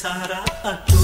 Sarah